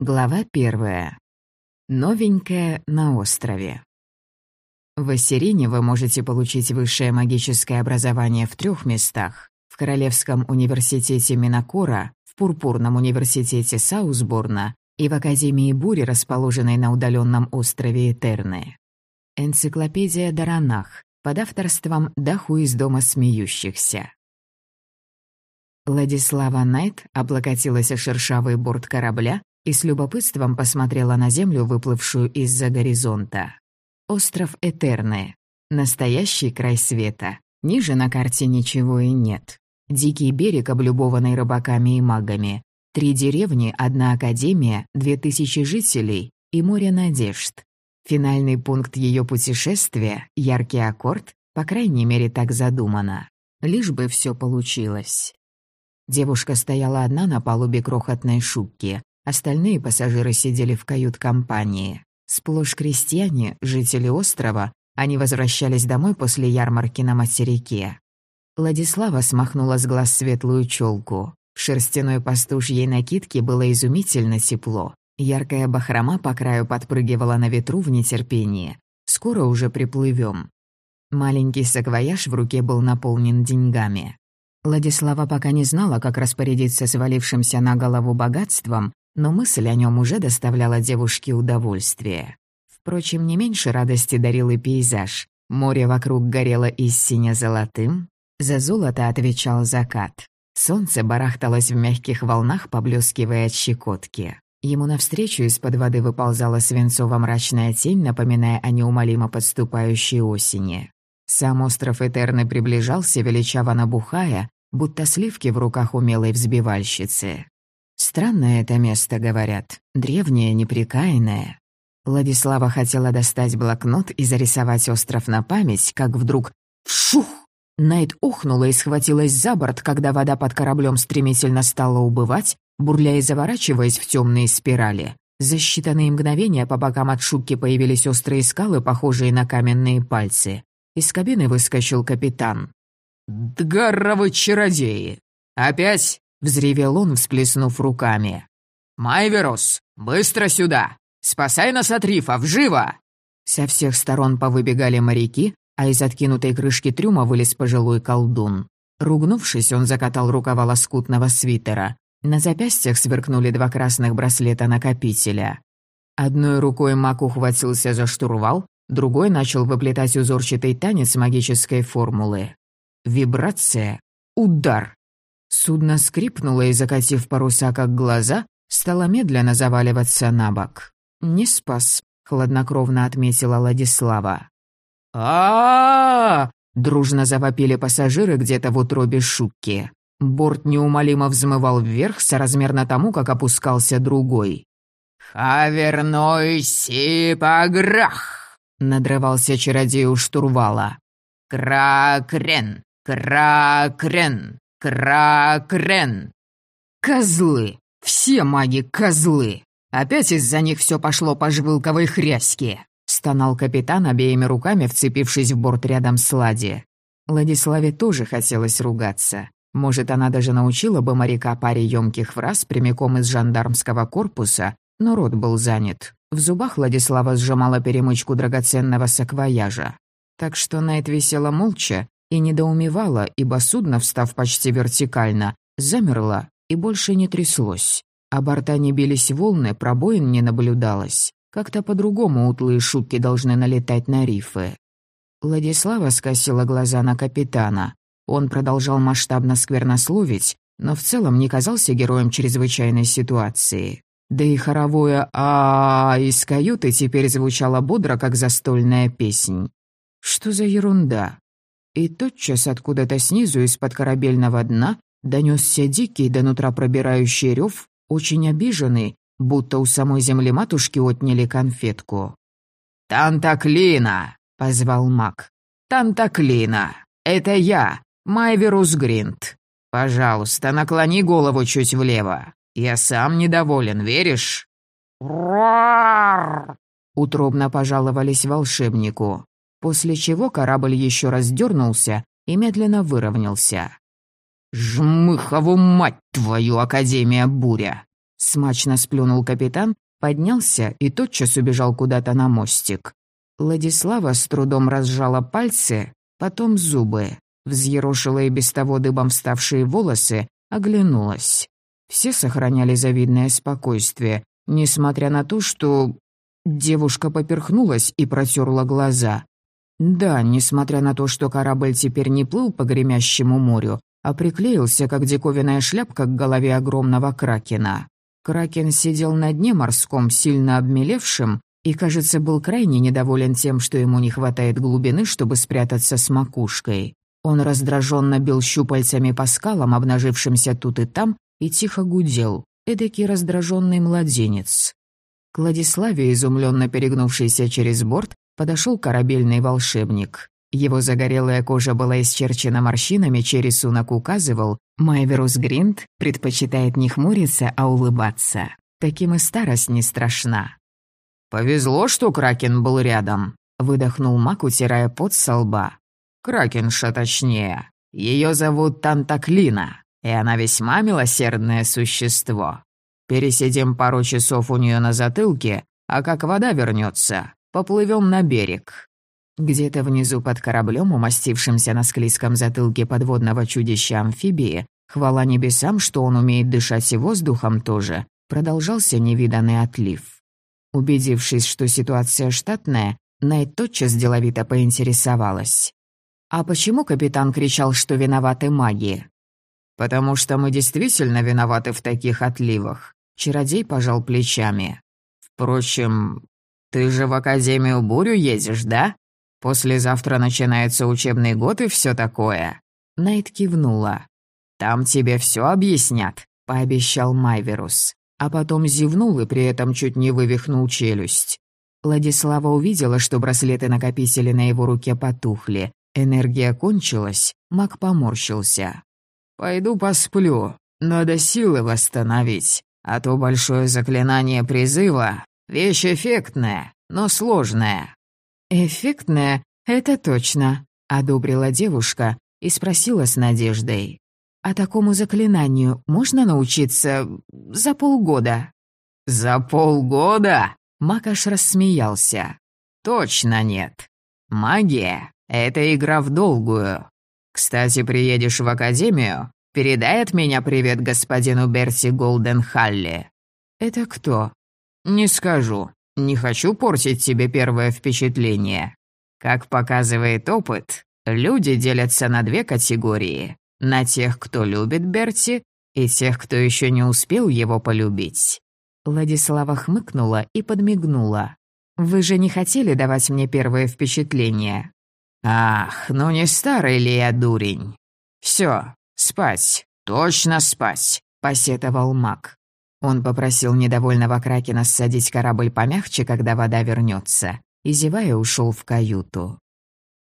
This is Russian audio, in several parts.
Глава первая. Новенькая на острове. В Ассирине вы можете получить высшее магическое образование в трех местах. В Королевском университете Минакора, в Пурпурном университете Саусборна и в Академии Бури, расположенной на удаленном острове Этерны. Энциклопедия Даранах под авторством Даху из Дома смеющихся. Владислава Найт облокотилась о шершавый борт корабля и с любопытством посмотрела на землю, выплывшую из-за горизонта. Остров Этерны. Настоящий край света. Ниже на карте ничего и нет. Дикий берег, облюбованный рыбаками и магами. Три деревни, одна академия, две тысячи жителей и море надежд. Финальный пункт ее путешествия — яркий аккорд, по крайней мере, так задумано. Лишь бы все получилось. Девушка стояла одна на палубе крохотной шубки. Остальные пассажиры сидели в кают-компании. Сплошь крестьяне, жители острова, они возвращались домой после ярмарки на материке. Владислава смахнула с глаз светлую челку. В шерстяной пастушьей накидке было изумительно тепло. Яркая бахрома по краю подпрыгивала на ветру в нетерпении. Скоро уже приплывем. Маленький саквояж в руке был наполнен деньгами. Владислава пока не знала, как распорядиться свалившимся на голову богатством, но мысль о нем уже доставляла девушке удовольствие. Впрочем, не меньше радости дарил и пейзаж. Море вокруг горело истине золотым, за золото отвечал закат. Солнце барахталось в мягких волнах, поблескивая от щекотки. Ему навстречу из-под воды выползала свинцово-мрачная тень, напоминая о неумолимо подступающей осени. Сам остров Этерны приближался, величаво набухая, будто сливки в руках умелой взбивальщицы. Странное это место, говорят. Древнее, неприкаянное. Владислава хотела достать блокнот и зарисовать остров на память, как вдруг «Вшух!» Найт ухнула и схватилась за борт, когда вода под кораблем стремительно стала убывать, бурляя и заворачиваясь в темные спирали. За считанные мгновения по бокам от шубки появились острые скалы, похожие на каменные пальцы. Из кабины выскочил капитан. «Дгаровы чародеи! Опять — взревел он, всплеснув руками. «Майверус, быстро сюда! Спасай нас от рифа, вживо!» Со всех сторон повыбегали моряки, а из откинутой крышки трюма вылез пожилой колдун. Ругнувшись, он закатал рукава лоскутного свитера. На запястьях сверкнули два красных браслета накопителя. Одной рукой маг ухватился за штурвал, другой начал выплетать узорчатый танец магической формулы. Вибрация, удар. Судно скрипнуло и, закатив паруса как глаза, стало медленно заваливаться на бок. «Не спас», — хладнокровно отметила Владислава. а, дружно завопили пассажиры где-то в утробе шубки. Борт неумолимо взмывал вверх, соразмерно тому, как опускался другой. «Хаверной сипаграх!» — надрывался чародей у штурвала. «Кракрен! Кракрен! Кракрен!» «Козлы! Все маги козлы! Опять из-за них все пошло по жвылковой хряське!» — стонал капитан, обеими руками вцепившись в борт рядом с Лади. Владиславе тоже хотелось ругаться. Может, она даже научила бы моряка паре ёмких фраз прямиком из жандармского корпуса, но рот был занят. В зубах Владислава сжимала перемычку драгоценного саквояжа. Так что Найт висела молча, и недоумевала, ибо судно, встав почти вертикально, замерло и больше не тряслось. А борта не бились волны, пробоин не наблюдалось. Как-то по-другому утлые шутки должны налетать на рифы. Владислава скосила глаза на капитана. Он продолжал масштабно сквернословить, но в целом не казался героем чрезвычайной ситуации. Да и хоровое а, -а, из каюты теперь звучало бодро, как застольная песнь. Что за ерунда? И тотчас откуда-то снизу из-под корабельного дна донесся дикий до нутра пробирающий рев, очень обиженный, будто у самой земли матушки отняли конфетку. «Тантаклина!» — позвал маг. «Тантаклина! Это я, Майверус Гринт. Пожалуйста, наклони голову чуть влево. Я сам недоволен, веришь?» «Руар!» — утробно пожаловались волшебнику после чего корабль еще раз дернулся и медленно выровнялся. «Жмыхову мать твою, Академия Буря! Смачно сплюнул капитан, поднялся и тотчас убежал куда-то на мостик. Владислава с трудом разжала пальцы, потом зубы, взъерошила и без того дыбом вставшие волосы, оглянулась. Все сохраняли завидное спокойствие, несмотря на то, что... Девушка поперхнулась и протерла глаза. Да, несмотря на то, что корабль теперь не плыл по гремящему морю, а приклеился, как диковинная шляпка к голове огромного кракена. Кракен сидел на дне морском, сильно обмелевшим, и, кажется, был крайне недоволен тем, что ему не хватает глубины, чтобы спрятаться с макушкой. Он раздраженно бил щупальцами по скалам, обнажившимся тут и там, и тихо гудел, эдакий раздраженный младенец. К Владиславе, изумленно перегнувшийся через борт, подошел корабельный волшебник. Его загорелая кожа была исчерчена морщинами, чей рисунок указывал, Майверус Гринд предпочитает не хмуриться, а улыбаться. Таким и старость не страшна. «Повезло, что Кракен был рядом», — выдохнул Мак, утирая пот со лба. «Кракенша точнее. Ее зовут Тантаклина, и она весьма милосердное существо. Пересидим пару часов у нее на затылке, а как вода вернется, поплывем на берег». Где-то внизу под кораблем, умастившимся на склизком затылке подводного чудища амфибии, хвала небесам, что он умеет дышать и воздухом тоже, продолжался невиданный отлив. Убедившись, что ситуация штатная, Найт тотчас деловито поинтересовалась. «А почему капитан кричал, что виноваты маги?» «Потому что мы действительно виноваты в таких отливах», — чародей пожал плечами. «Впрочем, ты же в Академию Бурю едешь, да? Послезавтра начинается учебный год и все такое». Найт кивнула. «Там тебе все объяснят», — пообещал Майверус а потом зевнул и при этом чуть не вывихнул челюсть. Владислава увидела, что браслеты-накопители на его руке потухли. Энергия кончилась, маг поморщился. «Пойду посплю. Надо силы восстановить. А то большое заклинание призыва — вещь эффектная, но сложная». «Эффектная — это точно», — одобрила девушка и спросила с надеждой. А такому заклинанию можно научиться за полгода?» «За полгода?» — Макаш рассмеялся. «Точно нет. Магия — это игра в долгую. Кстати, приедешь в академию, передай от меня привет господину Берти Голденхалли». «Это кто?» «Не скажу. Не хочу портить тебе первое впечатление. Как показывает опыт, люди делятся на две категории. На тех, кто любит Берти, и тех, кто еще не успел его полюбить». Владислава хмыкнула и подмигнула. «Вы же не хотели давать мне первое впечатление?» «Ах, ну не старый ли я дурень? Все, спать, точно спать», — посетовал маг. Он попросил недовольного Кракена ссадить корабль помягче, когда вода вернется, и, зевая, ушел в каюту.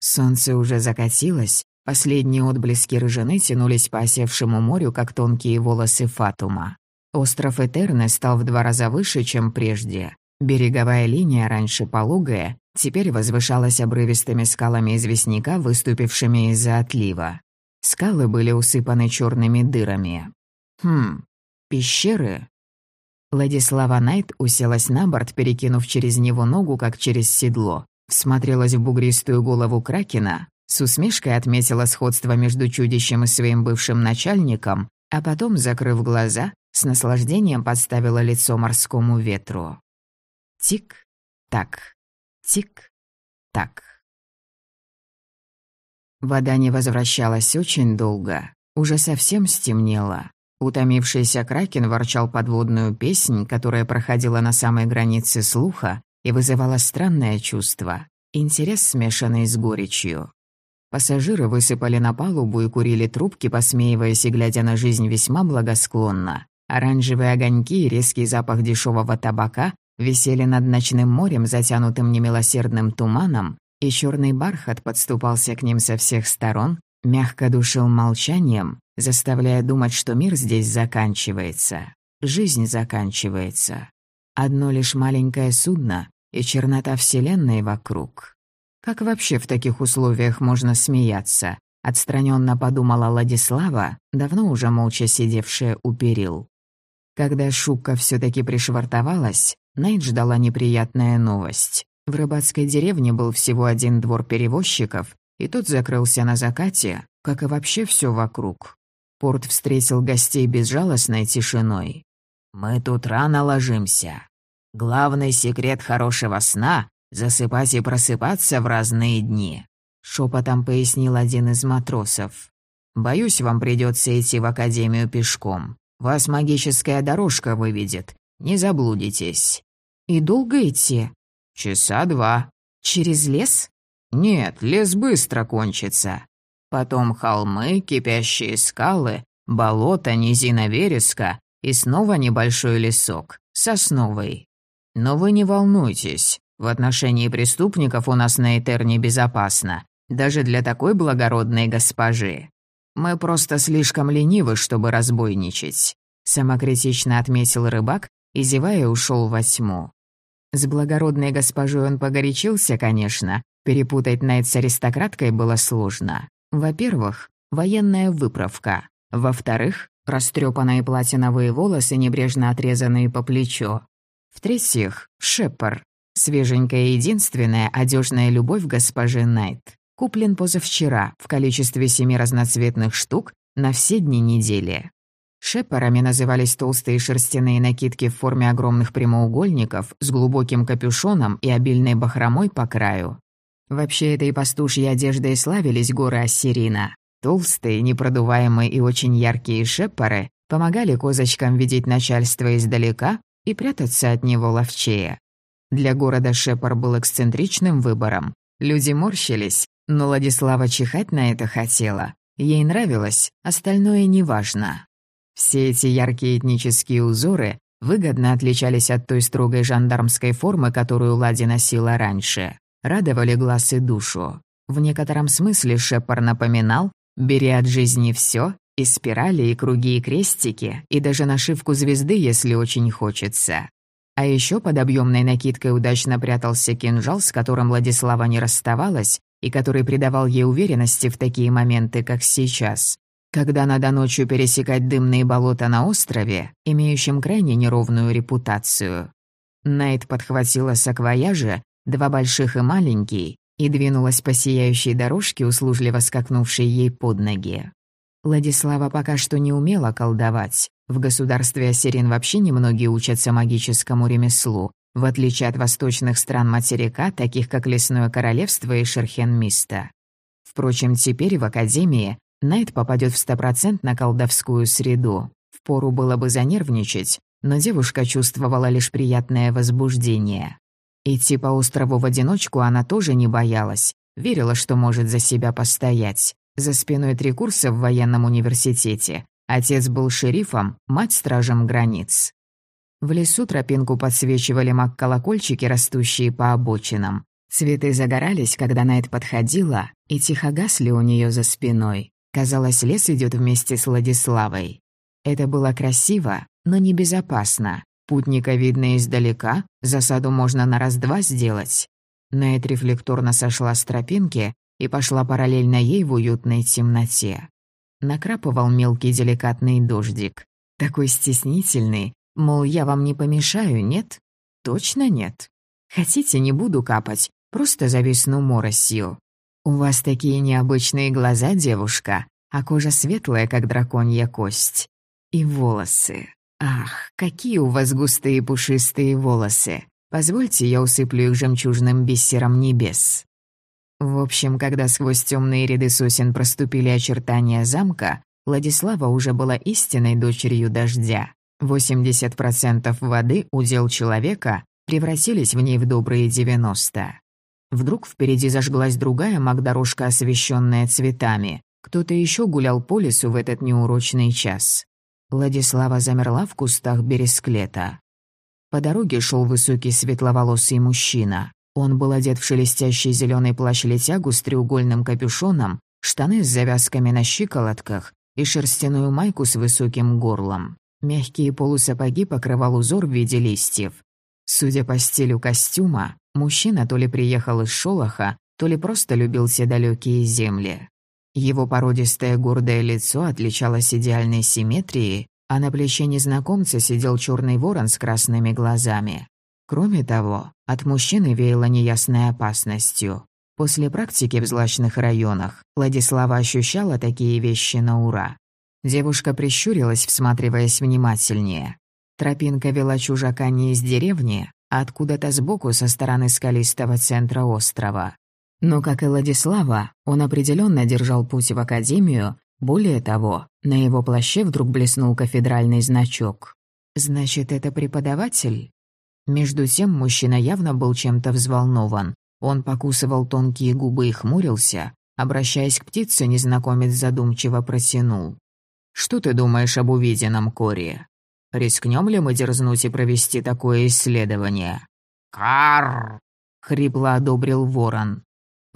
Солнце уже закатилось, Последние отблески рыжины тянулись по осевшему морю, как тонкие волосы Фатума. Остров Этерне стал в два раза выше, чем прежде. Береговая линия, раньше пологая, теперь возвышалась обрывистыми скалами известняка, выступившими из-за отлива. Скалы были усыпаны черными дырами. Хм, пещеры? Владислава Найт уселась на борт, перекинув через него ногу, как через седло. Всмотрелась в бугристую голову Кракена, с усмешкой отметила сходство между чудищем и своим бывшим начальником, а потом, закрыв глаза, с наслаждением подставила лицо морскому ветру. Тик-так, тик-так. Вода не возвращалась очень долго, уже совсем стемнело. Утомившийся кракен ворчал подводную песнь, которая проходила на самой границе слуха и вызывала странное чувство, интерес, смешанный с горечью. Пассажиры высыпали на палубу и курили трубки, посмеиваясь и глядя на жизнь весьма благосклонно. Оранжевые огоньки и резкий запах дешевого табака висели над ночным морем, затянутым немилосердным туманом, и черный бархат подступался к ним со всех сторон, мягко душил молчанием, заставляя думать, что мир здесь заканчивается, жизнь заканчивается. Одно лишь маленькое судно и чернота Вселенной вокруг. Как вообще в таких условиях можно смеяться? Отстраненно подумала Ладислава, давно уже молча сидевшая у перил. Когда Шука все-таки пришвартовалась, Найт ждала неприятная новость. В рыбацкой деревне был всего один двор перевозчиков, и тот закрылся на закате, как и вообще все вокруг. Порт встретил гостей безжалостной тишиной. «Мы тут рано ложимся. Главный секрет хорошего сна — засыпать и просыпаться в разные дни», — шепотом пояснил один из матросов. «Боюсь, вам придется идти в академию пешком. Вас магическая дорожка выведет. Не заблудитесь». «И долго идти?» «Часа два». «Через лес?» «Нет, лес быстро кончится. Потом холмы, кипящие скалы, болото, низина вереска и снова небольшой лесок, сосновый. Но вы не волнуйтесь, в отношении преступников у нас на Этерне безопасно, даже для такой благородной госпожи. Мы просто слишком ленивы, чтобы разбойничать», — самокритично отметил рыбак и, зевая, ушел во тьму. С благородной госпожой он погорячился, конечно, перепутать Найт с аристократкой было сложно. Во-первых, военная выправка. Во-вторых, растрепанные платиновые волосы, небрежно отрезанные по плечу. В-третьих, шеппер. Свеженькая единственная одежная любовь госпожи Найт. Куплен позавчера в количестве семи разноцветных штук на все дни недели. Шепперами назывались толстые шерстяные накидки в форме огромных прямоугольников с глубоким капюшоном и обильной бахромой по краю. Вообще этой пастушьей одеждой славились горы Ассирина. Толстые, непродуваемые и очень яркие шепперы помогали козочкам видеть начальство издалека и прятаться от него ловчее. Для города Шепар был эксцентричным выбором. Люди морщились, но Владислава чихать на это хотела. Ей нравилось, остальное неважно. Все эти яркие этнические узоры выгодно отличались от той строгой жандармской формы, которую Лади носила раньше. Радовали глаз и душу. В некотором смысле Шепар напоминал «бери от жизни все, и спирали, и круги, и крестики, и даже нашивку звезды, если очень хочется». А еще под объемной накидкой удачно прятался кинжал, с которым Владислава не расставалась, и который придавал ей уверенности в такие моменты, как сейчас, когда надо ночью пересекать дымные болота на острове, имеющем крайне неровную репутацию. Найт подхватила саквояжи, два больших и маленький, и двинулась по сияющей дорожке, услужливо скакнувшей ей под ноги. Владислава пока что не умела колдовать. В государстве Ассирин вообще немногие учатся магическому ремеслу, в отличие от восточных стран материка, таких как Лесное Королевство и Шерхенмиста. Впрочем, теперь в Академии Найт попадет в стопроцентно колдовскую среду. Впору было бы занервничать, но девушка чувствовала лишь приятное возбуждение. Идти по острову в одиночку она тоже не боялась, верила, что может за себя постоять. За спиной три курса в военном университете. Отец был шерифом, мать — стражем границ. В лесу тропинку подсвечивали маг-колокольчики, растущие по обочинам. Цветы загорались, когда Найт подходила, и тихо гасли у нее за спиной. Казалось, лес идет вместе с Владиславой. Это было красиво, но небезопасно. Путника видно издалека, засаду можно на раз-два сделать. Найт рефлекторно сошла с тропинки и пошла параллельно ей в уютной темноте. Накрапывал мелкий деликатный дождик. Такой стеснительный, Мол, я вам не помешаю, нет? Точно нет. Хотите, не буду капать, просто зависну моросью. У вас такие необычные глаза, девушка, а кожа светлая, как драконья кость. И волосы. Ах, какие у вас густые пушистые волосы. Позвольте, я усыплю их жемчужным бисером небес. В общем, когда сквозь темные ряды сосен проступили очертания замка, Владислава уже была истинной дочерью дождя. 80% воды, удел человека, превратились в ней в добрые 90. Вдруг впереди зажглась другая магдорожка, освещенная цветами. Кто-то еще гулял по лесу в этот неурочный час. Владислава замерла в кустах бересклета. По дороге шел высокий светловолосый мужчина. Он был одет в шелестящий зеленый плащ-летягу с треугольным капюшоном, штаны с завязками на щиколотках и шерстяную майку с высоким горлом. Мягкие полусапоги покрывал узор в виде листьев. Судя по стилю костюма, мужчина то ли приехал из Шолоха, то ли просто любил все далекие земли. Его породистое гордое лицо отличалось идеальной симметрией, а на плече незнакомца сидел черный ворон с красными глазами. Кроме того, от мужчины веяло неясной опасностью. После практики в злачных районах Владислава ощущала такие вещи на ура. Девушка прищурилась, всматриваясь внимательнее. Тропинка вела чужака не из деревни, а откуда-то сбоку со стороны скалистого центра острова. Но, как и Владислава, он определенно держал путь в академию, более того, на его плаще вдруг блеснул кафедральный значок. «Значит, это преподаватель?» Между тем мужчина явно был чем-то взволнован. Он покусывал тонкие губы и хмурился. Обращаясь к птице, незнакомец задумчиво протянул. «Что ты думаешь об увиденном, Кори? Рискнем ли мы дерзнуть и провести такое исследование?» «Карр!» — хрипло одобрил ворон.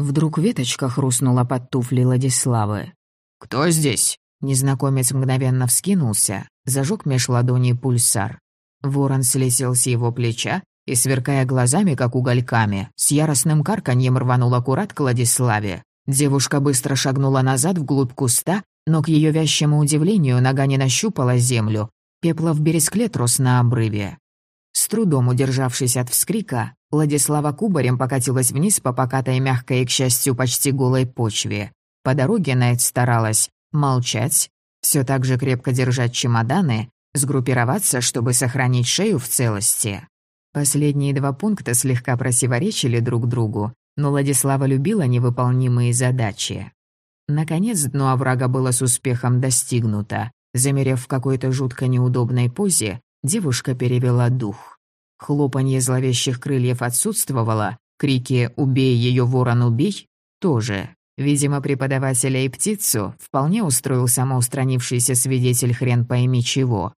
Вдруг веточка хрустнула под туфли Владиславы. «Кто здесь?» Незнакомец мгновенно вскинулся, зажег меж ладоней пульсар. Ворон слетел с его плеча и, сверкая глазами, как угольками, с яростным карканьем рванул аккурат к Владиславе. Девушка быстро шагнула назад вглубь куста, но, к ее вящему удивлению, нога не нащупала землю. Пеплов бересклет рос на обрыве. С трудом удержавшись от вскрика, Владислава кубарем покатилась вниз по покатой мягкой и, к счастью, почти голой почве. По дороге Найт старалась молчать, все так же крепко держать чемоданы, сгруппироваться, чтобы сохранить шею в целости. Последние два пункта слегка противоречили друг другу, но Владислава любила невыполнимые задачи. Наконец, дно оврага было с успехом достигнуто. Замерев в какой-то жутко неудобной позе, девушка перевела дух. Хлопанье зловещих крыльев отсутствовало, крики «Убей ее, ворон, убей!» тоже. Видимо, преподавателя и птицу вполне устроил самоустранившийся свидетель хрен пойми чего.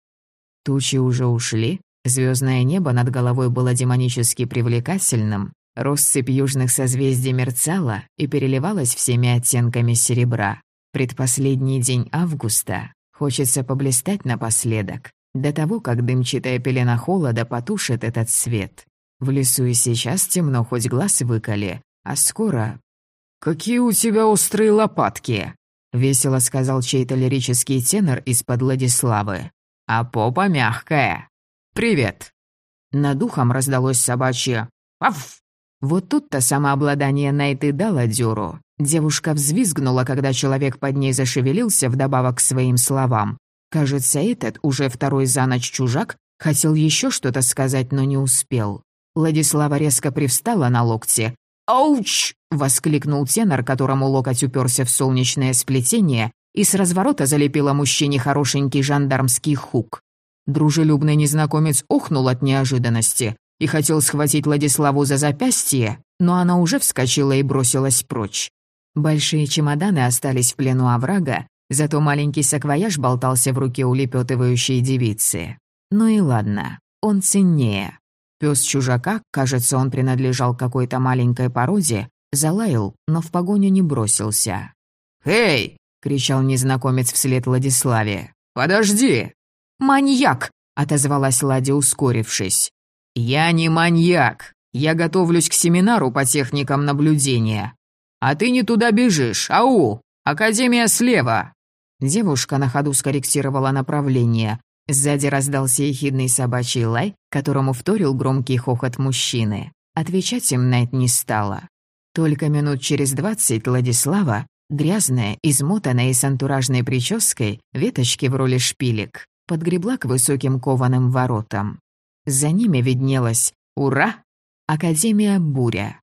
Тучи уже ушли, звездное небо над головой было демонически привлекательным, россыпь южных созвездий мерцала и переливалась всеми оттенками серебра. Предпоследний день августа. Хочется поблистать напоследок, до того, как дымчатая пелена холода потушит этот свет. В лесу и сейчас темно, хоть глаз выколи, а скоро «Какие у тебя острые лопатки!» — весело сказал чей-то лирический тенор из-под Владиславы. «А попа мягкая. Привет!» Над ухом раздалось собачье «Аф!». Вот тут-то самообладание Найты дало дёру. Девушка взвизгнула, когда человек под ней зашевелился вдобавок к своим словам. Кажется, этот, уже второй за ночь чужак, хотел еще что-то сказать, но не успел. Владислава резко привстала на локте, «Ауч!» — воскликнул тенор, которому локоть уперся в солнечное сплетение, и с разворота залепила мужчине хорошенький жандармский хук. Дружелюбный незнакомец охнул от неожиданности и хотел схватить Владиславу за запястье, но она уже вскочила и бросилась прочь. Большие чемоданы остались в плену оврага, зато маленький саквояж болтался в руке улепетывающей девицы. Ну и ладно, он ценнее. Пес чужака, кажется, он принадлежал какой-то маленькой породе, залаял, но в погоню не бросился. «Эй!» — кричал незнакомец вслед Владиславе. «Подожди!» «Маньяк!» — отозвалась Ладя, ускорившись. «Я не маньяк. Я готовлюсь к семинару по техникам наблюдения. А ты не туда бежишь, ау! Академия слева!» Девушка на ходу скорректировала направление, Сзади раздался ехидный собачий лай, которому вторил громкий хохот мужчины. Отвечать им Найт не стала. Только минут через двадцать Владислава, грязная, измотанная и с антуражной прической, веточки в роли шпилек, подгребла к высоким кованым воротам. За ними виднелась «Ура!» Академия Буря.